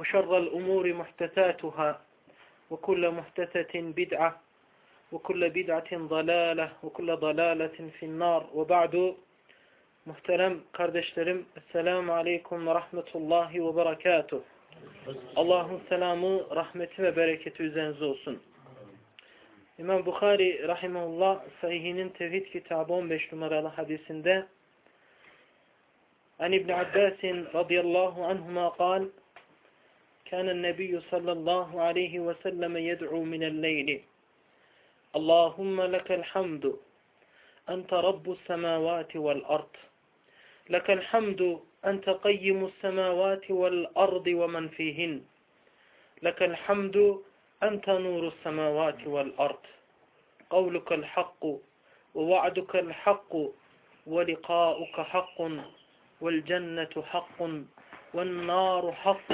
وشر الأمور محدثاتها وكل محدثة بدعة وكل بدعة ضلالة وكل ضلالة في النار وبعد Muhterem kardeşlerim, Esselamu Aleyküm ve Rahmetullahi ve Berekatuh. Allah'ın selamı, rahmeti ve bereketi üzerinize olsun. İmam Bukhari Rahimullah Sahihinin Tevhid kitabı 15 numaralı hadisinde An İbni Abbasin radıyallahu anhuma kal كان النبي صلى الله عليه وسلم يدعو من الليل. اللهم لك الحمد. أنت رب السماوات والأرض. لك الحمد. أنت قيم السماوات والأرض ومن فيهن. لك الحمد. أنت نور السماوات والأرض. قولك الحق. ووعدك الحق. ولقاؤك حق. والجنة حق. والنار حق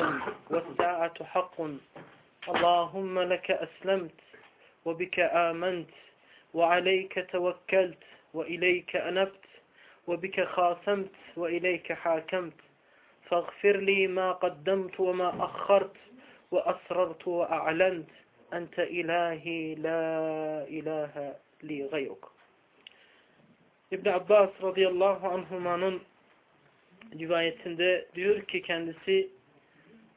والساعة حق. اللهم لك أسلمت وبك آمنت وعليك توكلت وإليك أنبت وبك خاصمت وإليك حاكمت. فاغفر لي ما قدمت وما أخرت وأسررت وأعلنت. أنت إلهي لا إله لي غيرك. İbn Abbas radıyallahu anhumanın rivayetinde diyor ki kendisi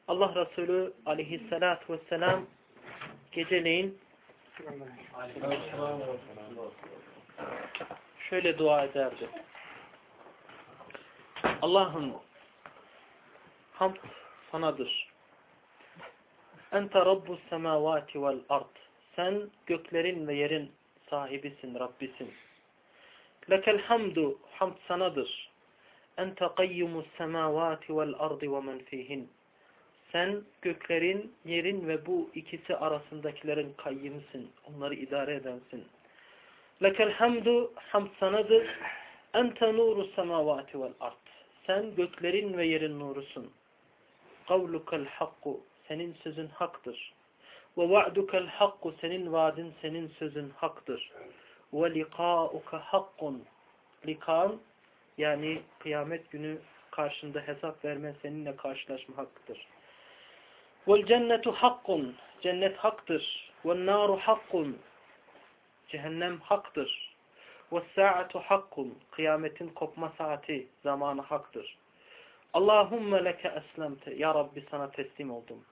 Allah Resulü aleyhissalatü vesselam geceleyin şöyle dua ederdi. Allah'ım hamd sanadır. Ente rabbus semavati vel ard. Sen göklerin ve yerin sahibisin, Rabbisin. Lekel hamdu, hamd sanadır. Ente qayyimus semavati vel ardi ve men fihin. Sen göklerin, yerin ve bu ikisi arasındakilerin kayyımısın. Onları idare edensin. Lekel hamdu, hamd sanadır. Ente nuru semavati vel ard. Sen göklerin ve yerin nurusun. Kavlukel hakku. Senin sözün haktır. Ve va'dukel hakku. Senin vaadin, senin sözün haktır. Ve liqa'uka hakkun. Likan yani kıyamet günü karşında hesap verme, seninle karşılaşma hakkıdır. Vel cennetu hakkun. Cennet haktır. Vel naru hakkun. Cehennem haktır. Ve sa'atu hakkun. Kıyametin kopma saati, zamanı haktır. Allahümme leke eslemte. Ya Rabbi sana teslim oldum.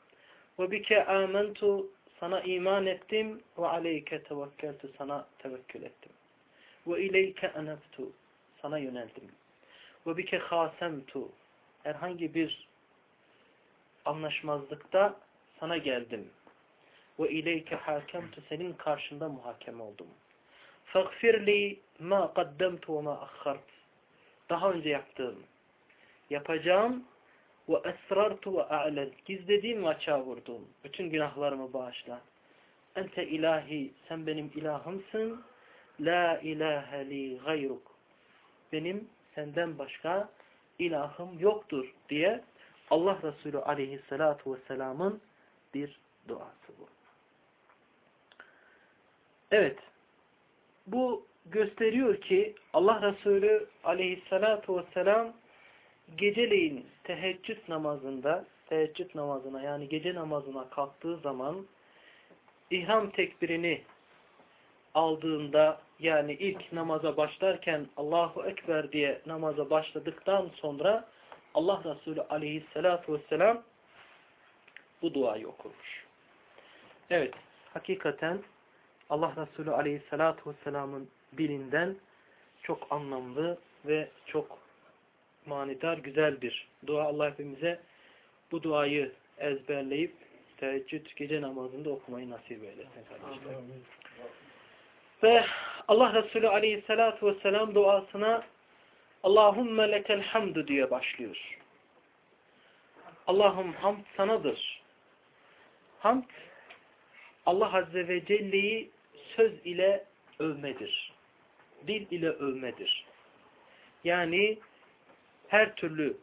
Ve bike amentu. Sana iman ettim. Ve aleyke tevekkeltu. Sana tevekkül ettim. Ve ileyke enebtu. Sana yöneldim. Ve bike hasemtu. Herhangi bir anlaşmazlıkta sana geldim. Ve ileyke hakemtu. Senin karşında muhakeme oldum. Fagfirli ma qaddemtu ve ma akhart. Daha önce yaptığım, yapacağım ve esrartu ve a'len. Gizlediğim ve açığa vurduğum. Bütün günahlarımı bağışla. Ente ilahi, sen benim ilahımsın. La ilahe li gayruk. Benim senden başka ilahım yoktur diye Allah Resulü aleyhissalatu vesselamın bir duası bu. Evet. bu gösteriyor ki Allah Resulü aleyhissalatu vesselam geceleyin teheccüd namazında teheccüd namazına yani gece namazına kalktığı zaman ihram tekbirini aldığında yani ilk namaza başlarken Allahu Ekber diye namaza başladıktan sonra Allah Resulü aleyhissalatu vesselam bu duayı okurmuş. Evet, hakikaten Allah Resulü aleyhissalatu vesselamın dilinden çok anlamlı ve çok manidar, güzel bir dua. Allah hepimize bu duayı ezberleyip teheccüd gece namazında okumayı nasip eylesin kardeşler. Ve Allah Resulü aleyhissalatu vesselam duasına Allahümme lekel hamdu diye başlıyor. Allah'ım hamd sanadır. Hamd Allah Azze ve Celle'yi söz ile övmedir. Dil ile övmedir. Yani her türlü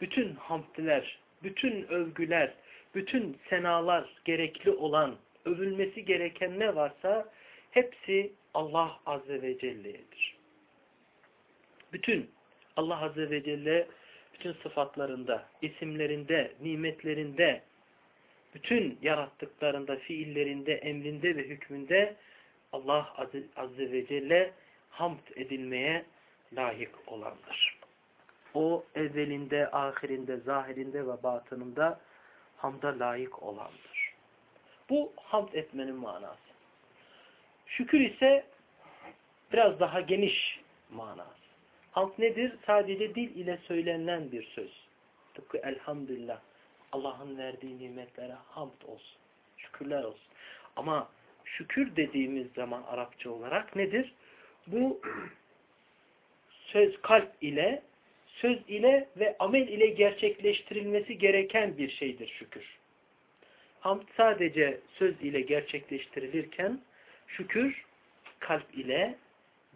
bütün hamdler, bütün övgüler, bütün senalar gerekli olan, övülmesi gereken ne varsa hepsi Allah Azze ve Celle'yedir. Bütün Allah Azze ve Celle bütün sıfatlarında, isimlerinde, nimetlerinde, bütün yarattıklarında, fiillerinde, emrinde ve hükmünde Allah Azze ve Celle hamd edilmeye layık olandır. O evvelinde, ahirinde, zahirinde ve batınında hamda layık olandır. Bu hamd etmenin manası. Şükür ise biraz daha geniş manası. Hamd nedir? Sadece dil ile söylenen bir söz. Tıpkı elhamdülillah. Allah'ın verdiği nimetlere hamd olsun. Şükürler olsun. Ama şükür dediğimiz zaman Arapça olarak nedir? Bu söz kalp ile, söz ile ve amel ile gerçekleştirilmesi gereken bir şeydir şükür. Hamd sadece söz ile gerçekleştirilirken şükür kalp ile,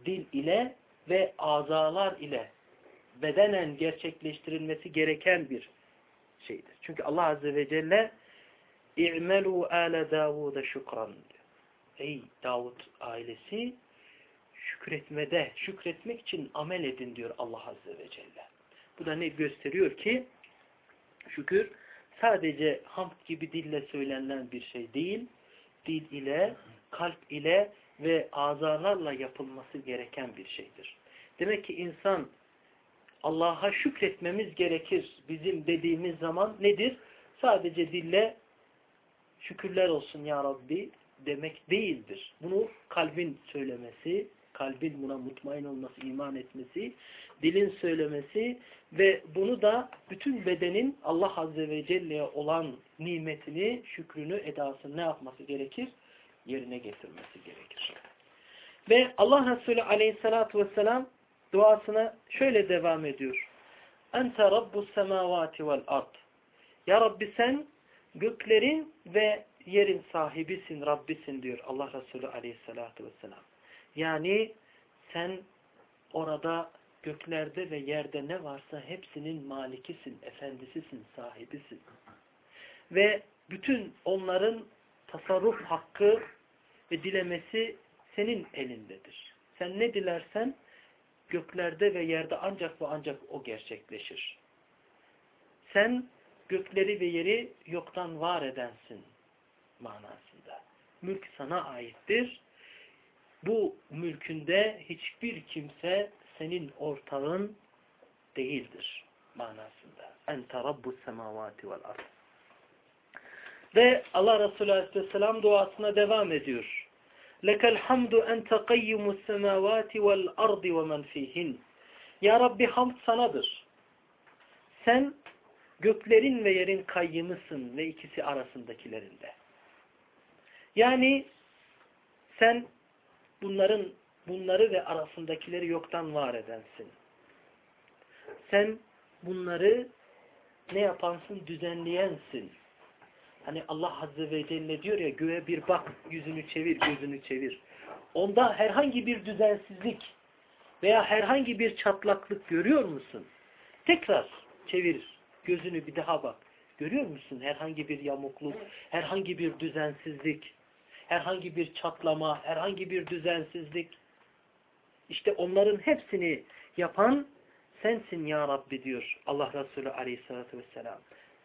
dil ile ve azalar ile bedenen gerçekleştirilmesi gereken bir şeydir. Çünkü Allah Azze ve Celle İ'melû âle Davud'a şükran Ey Davud ailesi şükretmede, şükretmek için amel edin diyor Allah Azze ve Celle. Bu da ne gösteriyor ki şükür sadece hamd gibi dille söylenen bir şey değil, dil ile, kalp ile ve azalarla yapılması gereken bir şeydir. Demek ki insan Allah'a şükretmemiz gerekir bizim dediğimiz zaman nedir? Sadece dille şükürler olsun ya Rabbi demek değildir. Bunu kalbin söylemesi, kalbin buna mutmain olması, iman etmesi, dilin söylemesi ve bunu da bütün bedenin Allah Azze ve Celle'ye olan nimetini, şükrünü, edasını ne yapması gerekir? Yerine getirmesi gerekir. Ve Allah Resulü Aleyhisselatü vesselam duasına şöyle devam ediyor. Ente Rabbus semavati vel ard. Ya Rabbi sen göklerin ve yerin sahibisin, Rabbisin diyor Allah Resulü aleyhissalatü vesselam. Yani sen orada göklerde ve yerde ne varsa hepsinin malikisin, efendisisin, sahibisin. Ve bütün onların tasarruf hakkı ve dilemesi senin elindedir. Sen ne dilersen göklerde ve yerde ancak ve ancak o gerçekleşir. Sen gökleri ve yeri yoktan var edensin manasında. Mülk sana aittir. Bu mülkünde hiçbir kimse senin ortağın değildir manasında. Ente rabbus semavati vel ard. Ve Allah Resulü Aleyhisselam duasına devam ediyor. Ente qayyimus semavati vel ardi ve men fihin. Ya Rabbi hamd sanadır. Sen göklerin ve yerin kayyımısın ve ikisi arasındakilerinde. Yani sen bunların bunları ve arasındakileri yoktan var edensin. Sen bunları ne yapansın? Düzenleyensin. Hani Allah Azze ve Celle diyor ya göğe bir bak, yüzünü çevir, gözünü çevir. Onda herhangi bir düzensizlik veya herhangi bir çatlaklık görüyor musun? Tekrar çevir, gözünü bir daha bak. Görüyor musun herhangi bir yamukluk, herhangi bir düzensizlik? herhangi bir çatlama, herhangi bir düzensizlik. İşte onların hepsini yapan sensin ya Rabbi diyor Allah Resulü aleyhissalatü vesselam.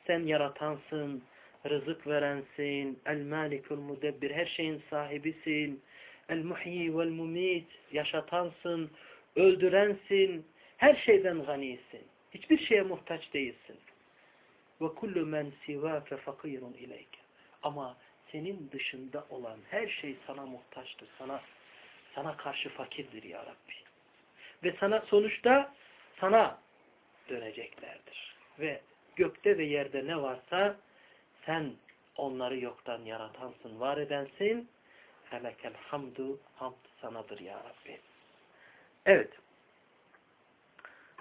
Sen yaratansın, rızık verensin, el-malikul mudebbir, her şeyin sahibisin, el-muhyi vel-mumit, yaşatansın, öldürensin, her şeyden ganisin. Hiçbir şeye muhtaç değilsin. Ve kullu men sivâke fakirun ileyke. Ama senin dışında olan her şey sana muhtaçtır. Sana sana karşı fakirdir ya Rabbi. Ve sana sonuçta sana döneceklerdir. Ve gökte ve yerde ne varsa sen onları yoktan yaratansın, var edensin. Felekel hamdu, hamd sanadır ya Rabbi. Evet.